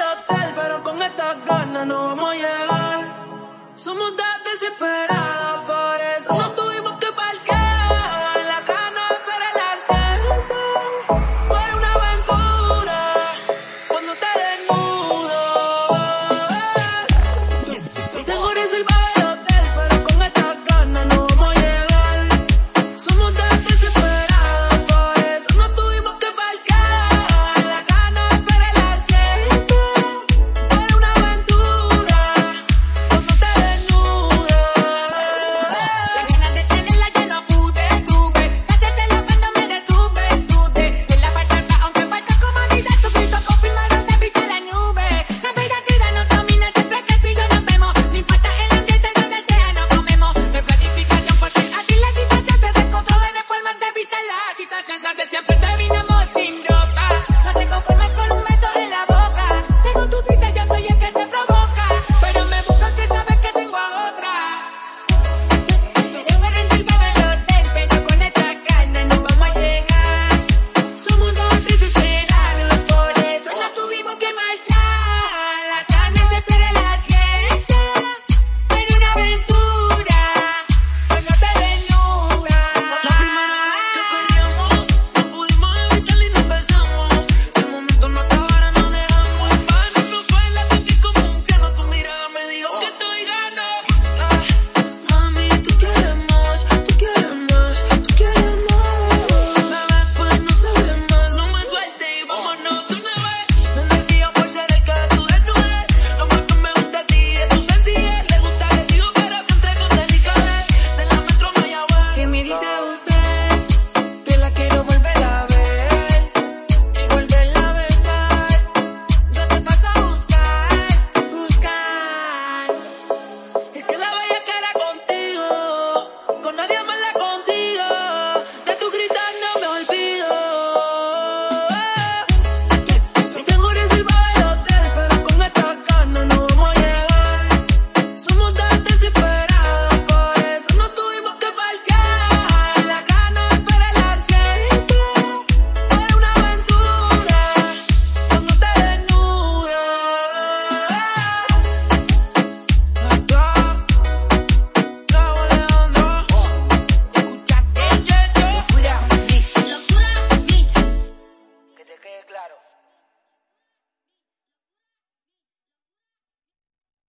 el hotel, pero con estas ganas no vamos a llegar. Somos de desesperadas, por eso